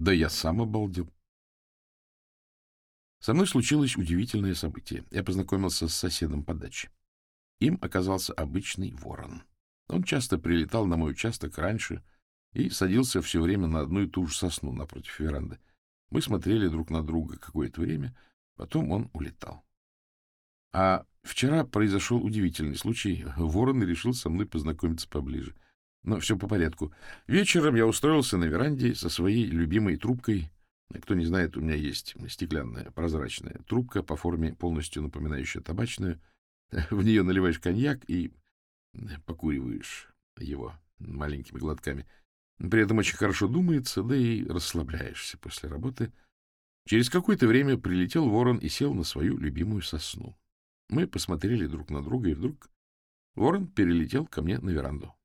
Да я сам обалдел. Со мной случилось удивительное событие. Я познакомился с соседом по даче. Им оказался обычный ворон. Он часто прилетал на мой участок раньше и садился все время на одну и ту же сосну напротив веранды. Мы смотрели друг на друга какое-то время, потом он улетал. А вчера произошел удивительный случай. Ворон решил со мной познакомиться поближе. Но все по порядку. Вечером я устроился на веранде со своей любимой трубкой. Кто не знает, у меня есть стеклянная прозрачная трубка по форме полностью напоминающая табачную. В нее наливаешь коньяк и покуриваешь его маленькими глотками. При этом очень хорошо думается, да и расслабляешься после работы. Через какое-то время прилетел ворон и сел на свою любимую сосну. Мы посмотрели друг на друга, и вдруг ворон перелетел ко мне на веранду. —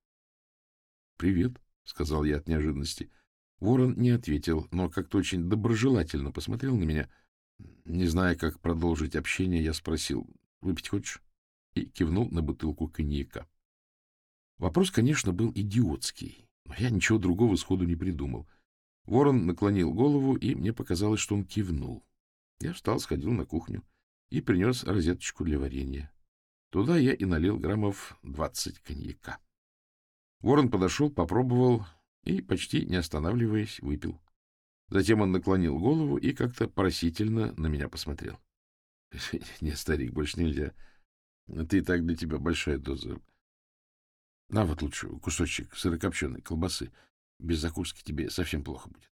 Привет, — сказал я от неожиданности. Ворон не ответил, но как-то очень доброжелательно посмотрел на меня. Не зная, как продолжить общение, я спросил, — Выпить хочешь? И кивнул на бутылку коньяка. Вопрос, конечно, был идиотский, но я ничего другого сходу не придумал. Ворон наклонил голову, и мне показалось, что он кивнул. Я встал, сходил на кухню и принес розеточку для варенья. Туда я и налил граммов двадцать коньяка. Ворон подошел, попробовал и, почти не останавливаясь, выпил. Затем он наклонил голову и как-то просительно на меня посмотрел. — Не, старик, больше нельзя. Ты так для тебя большая доза. На вот лучше кусочек сырокопченой колбасы. Без закуски тебе совсем плохо будет.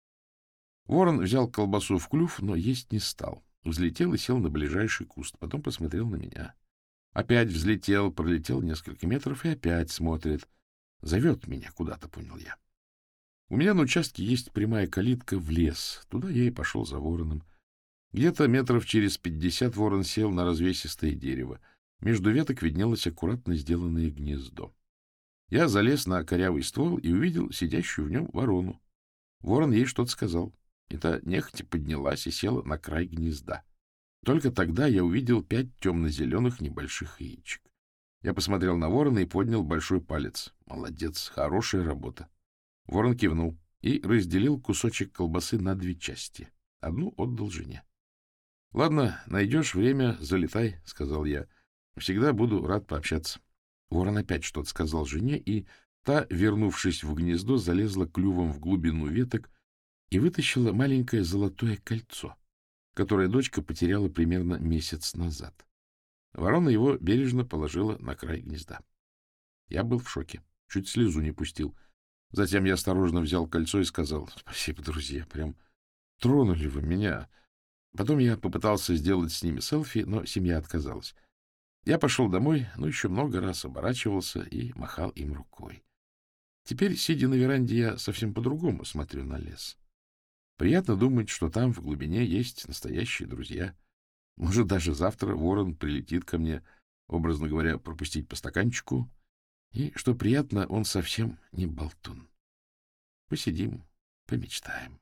Ворон взял колбасу в клюв, но есть не стал. Взлетел и сел на ближайший куст, потом посмотрел на меня. Опять взлетел, пролетел несколько метров и опять смотрит. Зовет меня куда-то, понял я. У меня на участке есть прямая калитка в лес. Туда я и пошел за вороном. Где-то метров через пятьдесят ворон сел на развесистое дерево. Между веток виднелось аккуратно сделанное гнездо. Я залез на корявый ствол и увидел сидящую в нем ворону. Ворон ей что-то сказал. Это нехотя поднялась и села на край гнезда. Только тогда я увидел пять темно-зеленых небольших яичек. Я посмотрел на ворона и поднял большой палец. Молодец, хорошая работа. Ворон кивнул и разделил кусочек колбасы на две части. Одну отдал жене. — Ладно, найдешь время, залетай, — сказал я. — Всегда буду рад пообщаться. Ворон опять что-то сказал жене, и та, вернувшись в гнездо, залезла клювом в глубину веток и вытащила маленькое золотое кольцо, которое дочка потеряла примерно месяц назад. Ворона его бережно положила на край гнезда. Я был в шоке, чуть слезу не пустил. Затем я осторожно взял кольцо и сказал, — Спасибо, друзья, прям тронули вы меня. Потом я попытался сделать с ними селфи, но семья отказалась. Я пошел домой, но еще много раз оборачивался и махал им рукой. Теперь, сидя на веранде, я совсем по-другому смотрю на лес. Приятно думать, что там в глубине есть настоящие друзья. Может, даже завтра ворон прилетит ко мне, образно говоря, пропустить по стаканчику, и, что приятно, он совсем не болтун. Посидим, помечтаем.